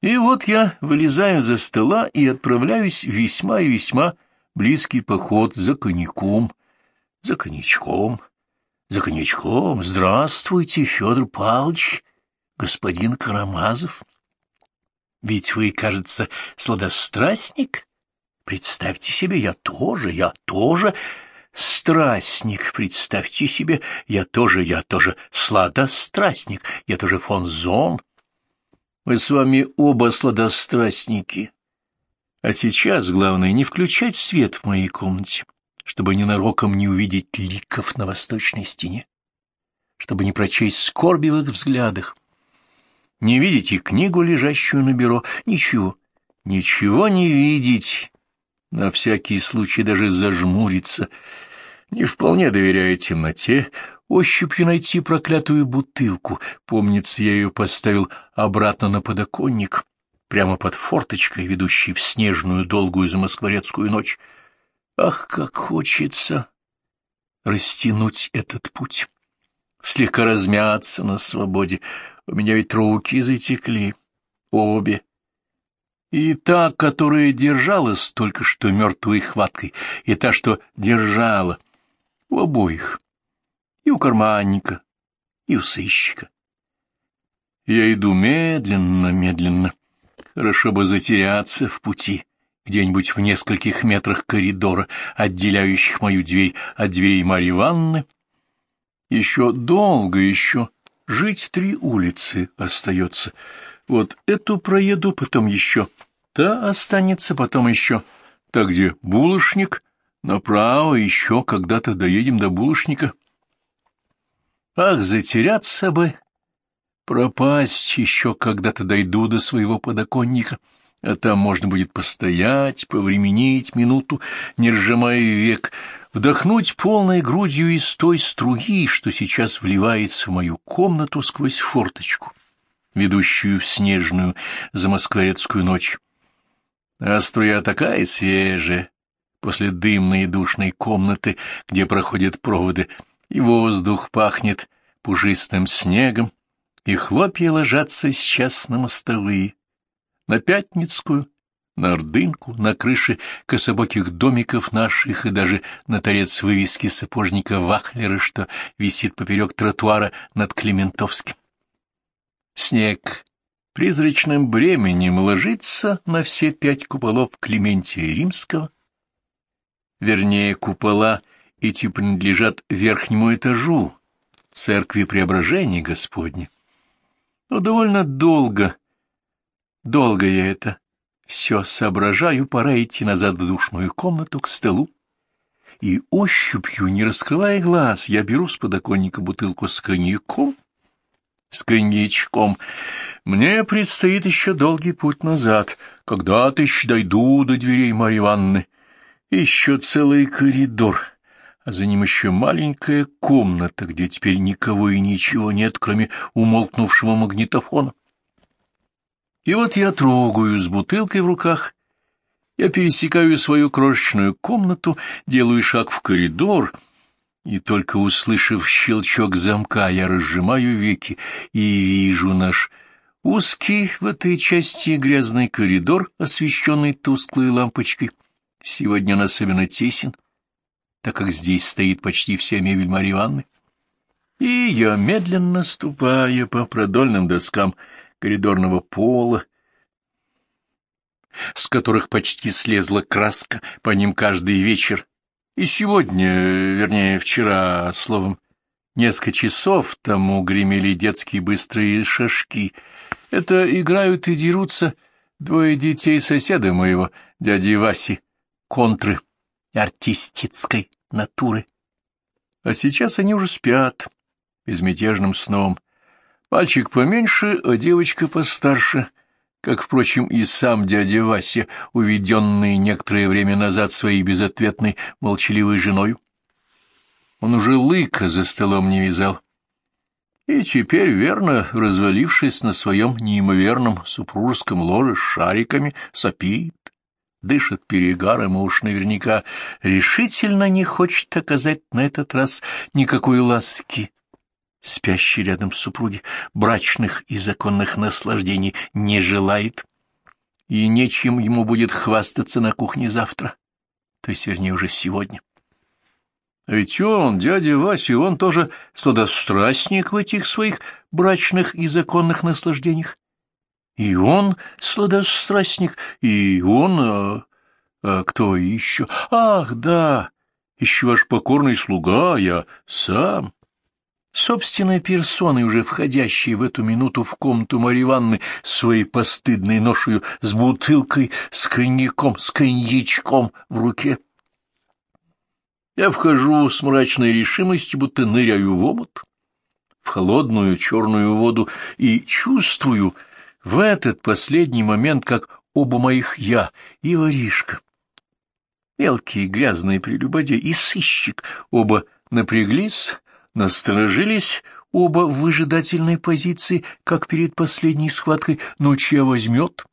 И вот я вылезаю за стола и отправляюсь в весьма и весьма близкий поход за коньяком, за коньячком, за коньячком. Здравствуйте, Федор Павлович, господин Карамазов. Ведь вы, кажется, сладострастник? Представьте себе, я тоже, я тоже страстник. Представьте себе, я тоже, я тоже сладострастник, я тоже фон Зон. Мы с вами оба сладострастники. А сейчас главное не включать свет в моей комнате, чтобы ненароком не увидеть ликов на восточной стене, чтобы не прочесть скорби в их взглядах. Не видите книгу, лежащую на бюро? Ничего, ничего не видеть. На всякий случай даже зажмуриться. Не вполне доверяя темноте, ощупью найти проклятую бутылку. Помнится, я ее поставил обратно на подоконник, прямо под форточкой, ведущей в снежную долгую замоскворецкую ночь. Ах, как хочется растянуть этот путь, слегка размяться на свободе. У меня ведь руки затекли, обе. И та, которая держалась только что мертвой хваткой, и та, что держала, у обоих, и у карманника, и у сыщика. Я иду медленно, медленно. Хорошо бы затеряться в пути, где-нибудь в нескольких метрах коридора, отделяющих мою дверь от дверей Марьи Ивановны. Еще долго еще Жить три улицы остается. Вот эту проеду, потом еще. Та останется, потом еще. Та, где булочник, направо еще когда-то доедем до булочника. Ах, затеряться бы! Пропасть еще когда-то дойду до своего подоконника, а там можно будет постоять, повременить минуту, не сжимая век, вдохнуть полной грудью из той струи, что сейчас вливается в мою комнату сквозь форточку, ведущую в снежную замоскворецкую ночь. А струя такая свежая, после дымной и душной комнаты, где проходят проводы, и воздух пахнет пушистым снегом, и хлопья ложатся сейчас на мостовые, на Пятницкую, на Ордынку, на крыши кособоких домиков наших и даже на торец вывески сапожника Вахлера, что висит поперек тротуара над Клементовским. Снег призрачным бременем ложится на все пять куполов Клементия Римского. Вернее, купола эти принадлежат верхнему этажу церкви Преображения Господня. Но довольно долго, долго я это все соображаю, пора идти назад в душную комнату к столу. И ощупью, не раскрывая глаз, я беру с подоконника бутылку с коньяком, с коньячком. Мне предстоит еще долгий путь назад, когда-то еще дойду до дверей Марьи Ивановны. Еще целый коридор, за ним еще маленькая комната, где теперь никого и ничего нет, кроме умолкнувшего магнитофона. И вот я трогаю с бутылкой в руках. Я пересекаю свою крошечную комнату, делаю шаг в коридор, и только услышав щелчок замка, я разжимаю веки и вижу наш узкий в этой части грязный коридор, освещенный тусклой лампочкой. Сегодня он особенно тесен, так как здесь стоит почти вся мебель Марьи Ивановны. И я, медленно ступая по продольным доскам, коридорного пола, с которых почти слезла краска по ним каждый вечер. И сегодня, вернее, вчера, словом, несколько часов тому гремели детские быстрые шашки. Это играют и дерутся двое детей соседа моего, дяди Васи, контры артистической натуры. А сейчас они уже спят безмятежным сном, Мальчик поменьше, а девочка постарше, как, впрочем, и сам дядя Вася, уведенный некоторое время назад своей безответной молчаливой женой. Он уже лыка за столом не вязал. И теперь, верно, развалившись на своем неимоверном супружеском ложе с шариками, сопит, дышит перегаром и уж наверняка решительно не хочет оказать на этот раз никакой ласки спящий рядом супруги, брачных и законных наслаждений не желает. и нечем ему будет хвастаться на кухне завтра, то есть, вернее, уже сегодня. А ведь он, дядя Вася, он тоже сладострастник в этих своих брачных и законных наслаждениях. И он сладострастник, и он... А, а кто еще? Ах, да, еще ваш покорный слуга, я сам. Собственной персоной, уже входящей в эту минуту в комнату Марьи Ивановны своей постыдной ношею с бутылкой, с коньяком, с коньячком в руке. Я вхожу с мрачной решимостью, будто ныряю в омут, в холодную черную воду, и чувствую в этот последний момент, как оба моих «я» и воришка, мелкие грязные прелюбодей и сыщик, оба напряглись, насторожились, оба в выжидательной позиции, как перед последней схваткой, но чья возьмет?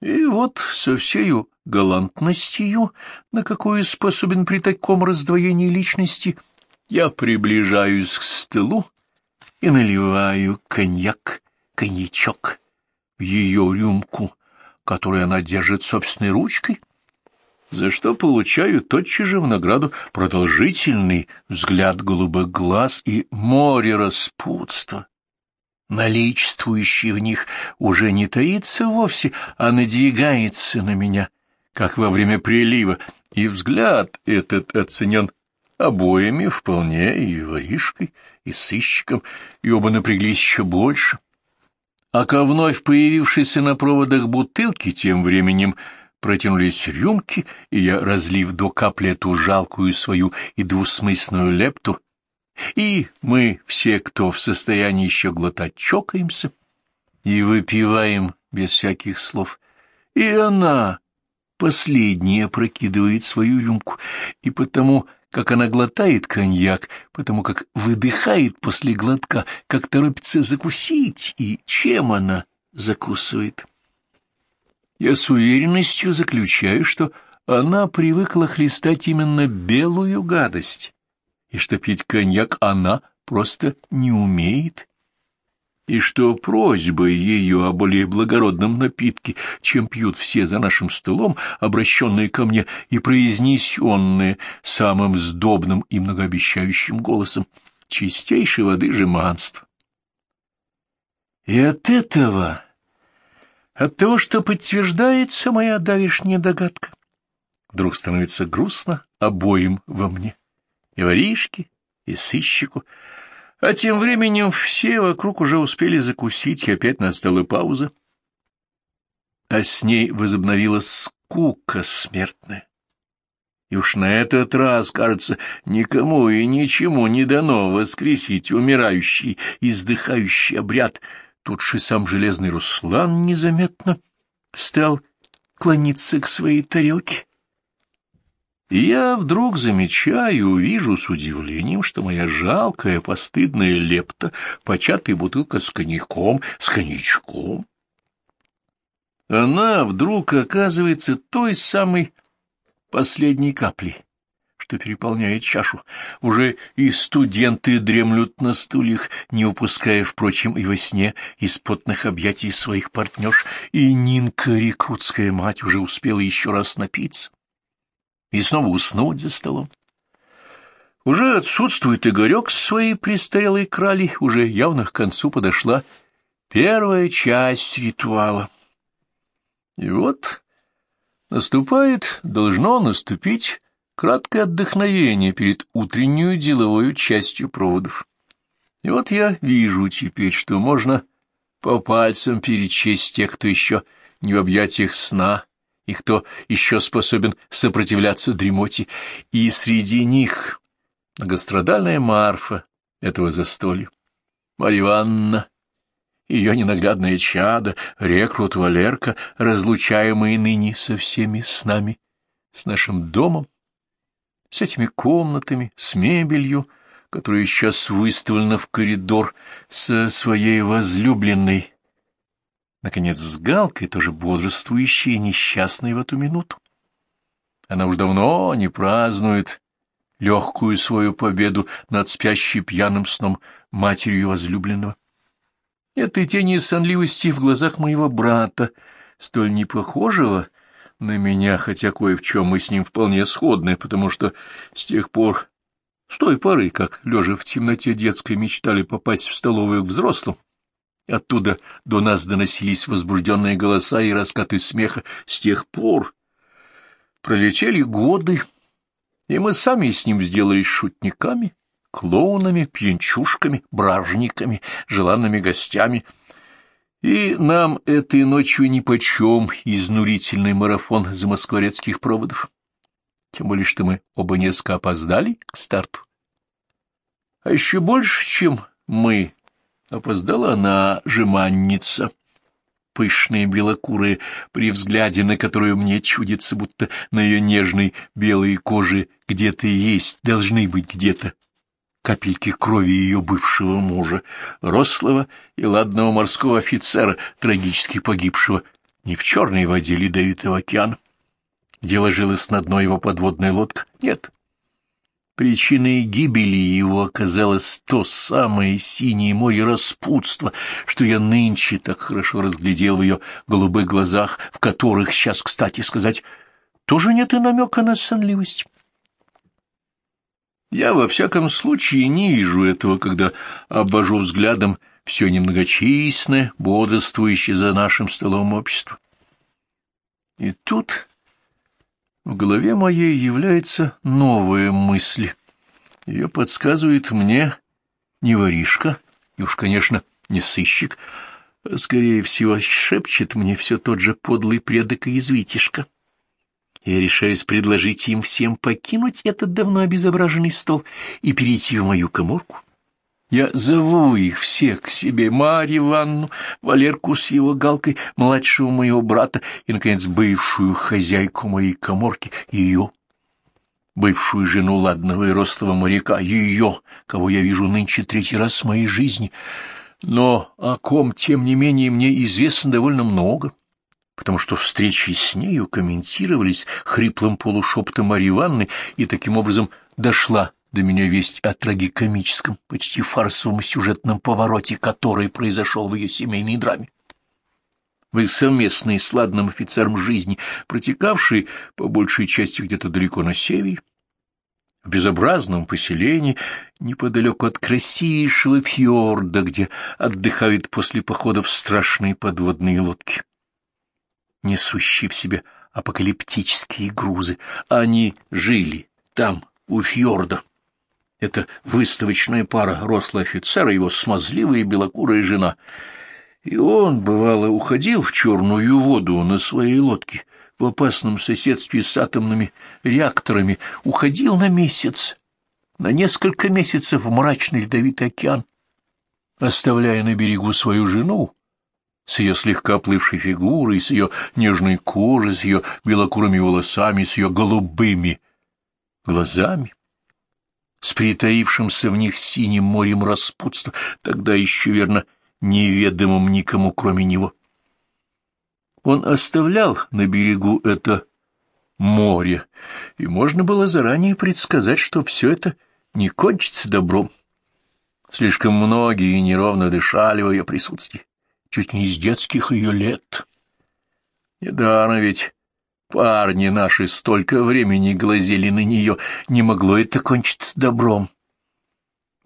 И вот со всею галантностью, на какую способен при таком раздвоении личности, я приближаюсь к столу и наливаю коньяк, коньячок ее рюмку, которую она держит собственной ручкой, за что получаю тотчас же в награду продолжительный взгляд голубых глаз и море распутства наличествующий в них, уже не таится вовсе, а надвигается на меня, как во время прилива, и взгляд этот оценен обоими вполне, и воришкой, и сыщиком, и оба напряглись еще больше. А ко вновь появившейся на проводах бутылки тем временем протянулись рюмки, и я, разлив до капли эту жалкую свою и двусмысленную лепту, и мы все, кто в состоянии еще глотать, чокаемся и выпиваем без всяких слов. И она, последняя, прокидывает свою рюмку, и потому, как она глотает коньяк, потому как выдыхает после глотка, как торопится закусить, и чем она закусывает. Я с уверенностью заключаю, что она привыкла хлестать именно белую гадость, и что пить коньяк она просто не умеет, и что просьба ее о более благородном напитке, чем пьют все за нашим столом, обращенные ко мне и произнесенные самым сдобным и многообещающим голосом, чистейшей воды жеманство. И от этого, от того, что подтверждается моя давишняя догадка, вдруг становится грустно обоим во мне и воришке, и сыщику. А тем временем все вокруг уже успели закусить, и опять настала пауза. А с ней возобновилась скука смертная. И уж на этот раз, кажется, никому и ничему не дано воскресить умирающий, издыхающий обряд. Тут же сам железный Руслан незаметно стал клониться к своей тарелке и я вдруг замечаю, вижу с удивлением, что моя жалкая, постыдная лепта, початая бутылка с коньяком, с коньячком, она вдруг оказывается той самой последней каплей, что переполняет чашу. Уже и студенты дремлют на стульях, не упуская, впрочем, и во сне из потных объятий своих партнерш, и Нинка, рекрутская мать, уже успела еще раз напиться и снова уснуть за столом. Уже отсутствует Игорек с своей престарелой крали, уже явно к концу подошла первая часть ритуала. И вот наступает, должно наступить краткое отдохновение перед утреннюю деловой частью проводов. И вот я вижу теперь, что можно по пальцам перечесть тех, кто еще не в объятиях сна, и кто еще способен сопротивляться дремоте, и среди них многострадальная Марфа этого застолья, Марья ее ненаглядное чадо, рекрут Валерка, разлучаемые ныне со всеми с нами, с нашим домом, с этими комнатами, с мебелью, которая сейчас выставлена в коридор со своей возлюбленной, наконец, с Галкой, тоже бодрствующей и несчастной в эту минуту. Она уж давно не празднует легкую свою победу над спящей пьяным сном матерью возлюбленного. Этой тени сонливости в глазах моего брата, столь непохожего на меня, хотя кое в чем мы с ним вполне сходны, потому что с тех пор, с той поры, как, лежа в темноте детской, мечтали попасть в столовую к взрослым, оттуда до нас доносились возбужденные голоса и раскаты смеха, с тех пор пролетели годы, и мы сами с ним сделались шутниками, клоунами, пьянчушками, бражниками, желанными гостями — и нам этой ночью нипочем изнурительный марафон замоскворецких проводов. Тем более, что мы оба несколько опоздали к старту. А еще больше, чем мы, опоздала она, жеманница, пышная белокурая, при взгляде на которую мне чудится, будто на ее нежной белой коже где-то есть, должны быть где-то капельки крови ее бывшего мужа, рослого и ладного морского офицера, трагически погибшего не в черной воде ледовитого океана, где ложилась на дно его подводная лодка. Нет. Причиной гибели его оказалось то самое синее море распутства, что я нынче так хорошо разглядел в ее голубых глазах, в которых, сейчас, кстати сказать, тоже нет и намека на сонливость. Я во всяком случае не вижу этого, когда обвожу взглядом все немногочисленное, бодрствующее за нашим столом общество. И тут в голове моей является новая мысль. Ее подсказывает мне не воришка, и уж, конечно, не сыщик, а, скорее всего, шепчет мне все тот же подлый предок и язвитишка. Я решаюсь предложить им всем покинуть этот давно обезображенный стол и перейти в мою коморку. Я зову их всех к себе, Марью Ивановну, Валерку с его галкой, младшего моего брата и, наконец, бывшую хозяйку моей коморки, ее, бывшую жену ладного и рослого моряка, ее, кого я вижу нынче третий раз в моей жизни. Но о ком, тем не менее, мне известно довольно много. — потому что встречи с нею комментировались хриплым полушепотом Марьи Ивановны, и таким образом дошла до меня весть о трагикомическом, почти фарсовом сюжетном повороте, который произошел в ее семейной драме. Вы совместные с ладным офицером жизни, протекавшие по большей части где-то далеко на севере, в безобразном поселении, неподалеку от красивейшего фьорда, где отдыхают после походов страшные подводные лодки несущие в себе апокалиптические грузы. Они жили там, у фьорда. Это выставочная пара, рослый офицер и его смазливая белокурая жена. И он, бывало, уходил в черную воду на своей лодке, в опасном соседстве с атомными реакторами, уходил на месяц, на несколько месяцев в мрачный ледовитый океан, оставляя на берегу свою жену, с ее слегка плывшей фигурой, с ее нежной кожей, с ее белокурыми волосами, с ее голубыми глазами, с притаившимся в них синим морем распутства, тогда еще, верно, неведомым никому, кроме него. Он оставлял на берегу это море, и можно было заранее предсказать, что все это не кончится добром. Слишком многие неровно дышали в ее присутствии чуть не из детских ее лет. Недаром ведь парни наши столько времени глазели на нее, не могло это кончиться добром.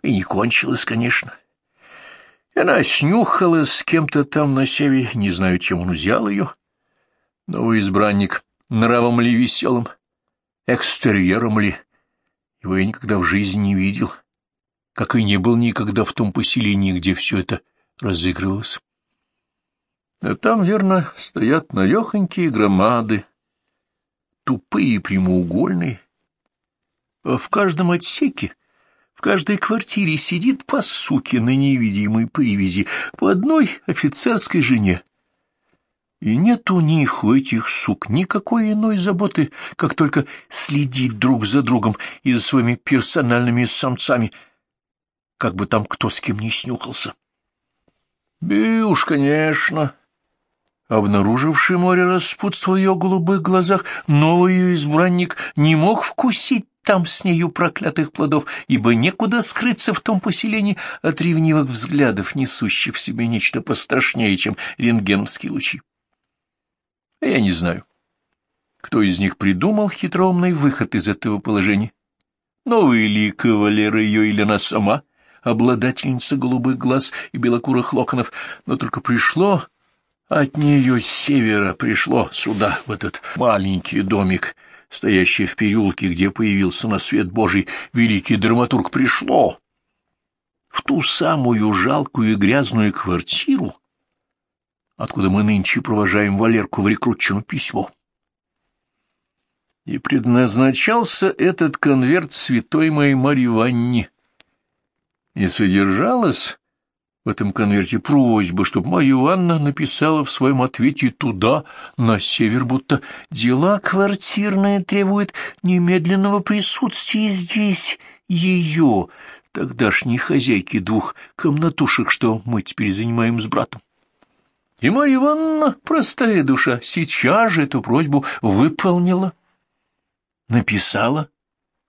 И не кончилось, конечно. она снюхалась с кем-то там на севере, не знаю, чем он взял ее. Новый избранник, нравом ли веселым, экстерьером ли, его я никогда в жизни не видел, как и не был никогда в том поселении, где все это разыгрывалось. А там, верно, стоят навехонькие громады, тупые прямоугольные. А в каждом отсеке, в каждой квартире сидит по суке на невидимой привязи по одной офицерской жене. И нет у них, у этих сук, никакой иной заботы, как только следить друг за другом и за своими персональными самцами, как бы там кто с кем не снюхался. Уж, конечно, Обнаруживший море распутства в ее голубых глазах, новый ее избранник не мог вкусить там с нею проклятых плодов, ибо некуда скрыться в том поселении от ревнивых взглядов, несущих в себе нечто пострашнее, чем рентгеновские лучи. Я не знаю, кто из них придумал хитроумный выход из этого положения. Новый ли кавалер ее или она сама, обладательница голубых глаз и белокурых локонов, но только пришло от нее с севера, пришло сюда, в этот маленький домик, стоящий в переулке, где появился на свет Божий великий драматург, пришло в ту самую жалкую и грязную квартиру, откуда мы нынче провожаем Валерку в рекрутчину письмо. И предназначался этот конверт святой моей Марье Ванне. И содержалась в этом конверте просьба, чтобы Марья Ивановна написала в своем ответе туда, на север, будто дела квартирные требуют немедленного присутствия здесь ее, тогдашней хозяйки двух комнатушек, что мы теперь занимаем с братом. И Марья Ивановна, простая душа, сейчас же эту просьбу выполнила. Написала.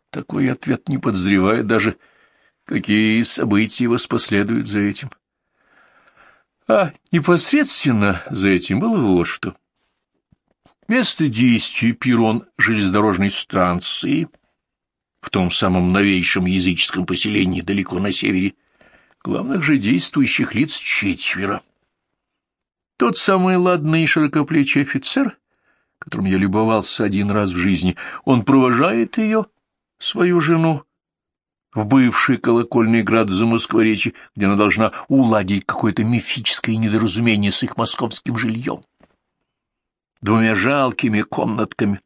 Такой ответ не подозревает даже, какие события воспоследуют за этим. А непосредственно за этим было вот что. Место действия перрон железнодорожной станции в том самом новейшем языческом поселении далеко на севере, главных же действующих лиц четверо. Тот самый ладный и широкоплечий офицер, которым я любовался один раз в жизни, он провожает ее, свою жену, в бывший колокольный град за Москворечье, где она должна уладить какое-то мифическое недоразумение с их московским жильем. Двумя жалкими комнатками.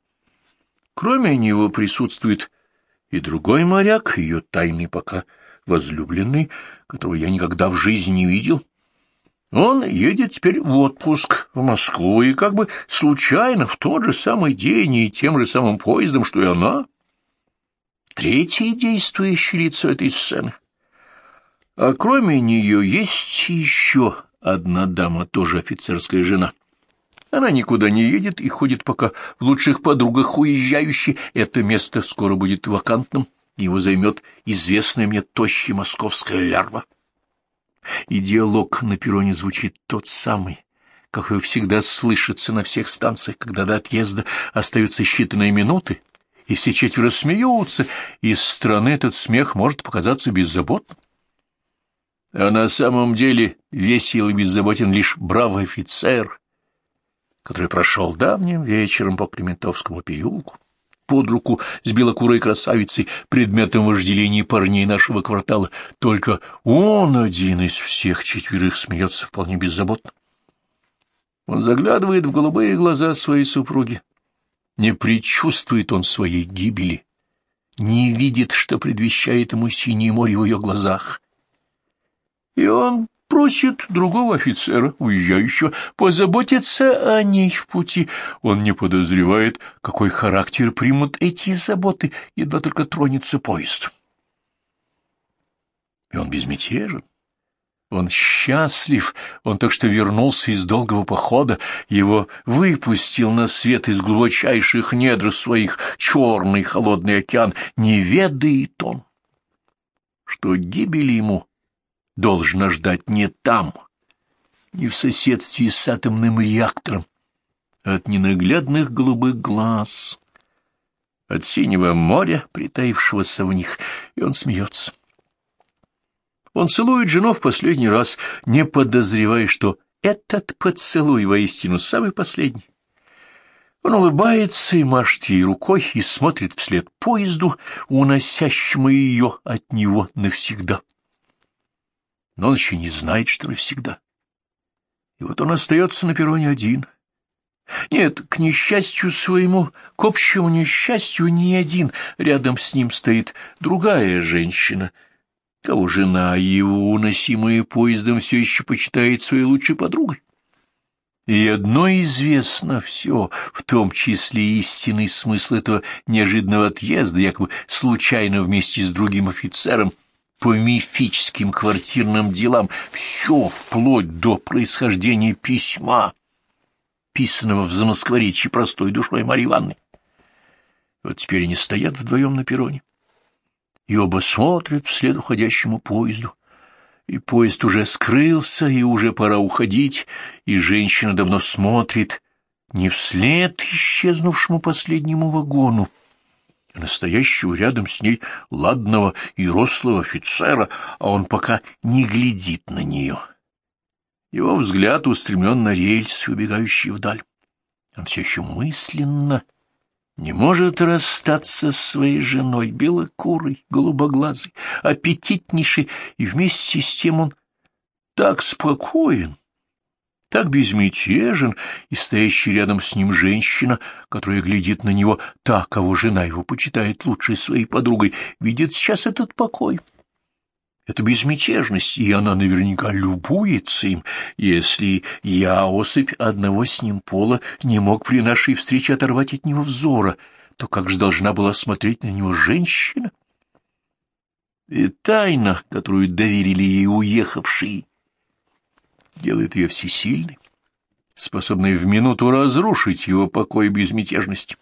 Кроме него присутствует и другой моряк, ее тайный пока возлюбленный, которого я никогда в жизни не видел. Он едет теперь в отпуск в Москву, и как бы случайно в тот же самый день и тем же самым поездом, что и она. Третье действующее лицо этой сцены. А кроме нее есть еще одна дама, тоже офицерская жена. Она никуда не едет и ходит пока в лучших подругах уезжающей. Это место скоро будет вакантным, его займет известная мне тощая московская лярва. И диалог на перроне звучит тот самый, как и всегда слышится на всех станциях, когда до отъезда остаются считанные минуты, и все четверо смеются, и с стороны этот смех может показаться беззаботным. А на самом деле весел и беззаботен лишь бравый офицер, который прошел давним вечером по Клементовскому переулку, под руку с белокурой красавицей, предметом вожделения парней нашего квартала. Только он один из всех четверых смеется вполне беззаботно. Он заглядывает в голубые глаза своей супруги. Не предчувствует он своей гибели, не видит, что предвещает ему синее море в ее глазах. И он просит другого офицера, уезжающего, позаботиться о ней в пути. Он не подозревает, какой характер примут эти заботы, едва только тронется поезд. И он безмятежен. Он счастлив, он так что вернулся из долгого похода, его выпустил на свет из глубочайших недр своих черный холодный океан, не ведает он, что гибели ему должно ждать не там, не в соседстве с атомным реактором, а от ненаглядных голубых глаз, от синего моря, притаившегося в них, и он смеется. Он целует жену в последний раз, не подозревая, что этот поцелуй воистину самый последний. Он улыбается и машет ей рукой и смотрит вслед поезду, уносящему ее от него навсегда но он еще не знает, что навсегда. И вот он остается на перроне один. Нет, к несчастью своему, к общему несчастью, не один. Рядом с ним стоит другая женщина, кого жена его, уносимая поездом, все еще почитает своей лучшей подругой. И одно известно все, в том числе истинный смысл этого неожиданного отъезда, якобы случайно вместе с другим офицером — по мифическим квартирным делам, все вплоть до происхождения письма, писанного в замоскворечье простой душой Марьи Ивановны. Вот теперь они стоят вдвоем на перроне, и оба смотрят вслед уходящему поезду. И поезд уже скрылся, и уже пора уходить, и женщина давно смотрит не вслед исчезнувшему последнему вагону, а настоящего рядом с ней ладного и рослого офицера, а он пока не глядит на нее. Его взгляд устремлен на рельсы, убегающие вдаль. Он все еще мысленно не может расстаться с своей женой, белокурой, голубоглазой, аппетитнейшей, и вместе с тем он так спокоен, так безмятежен, и стоящая рядом с ним женщина, которая глядит на него, та, кого жена его почитает лучшей своей подругой, видит сейчас этот покой. Это безмятежность, и она наверняка любуется им, если я, особь одного с ним пола, не мог при нашей встрече оторвать от него взора, то как же должна была смотреть на него женщина? И тайна, которую доверили ей уехавшие, делает ее всесильной, способной в минуту разрушить его покой и безмятежность.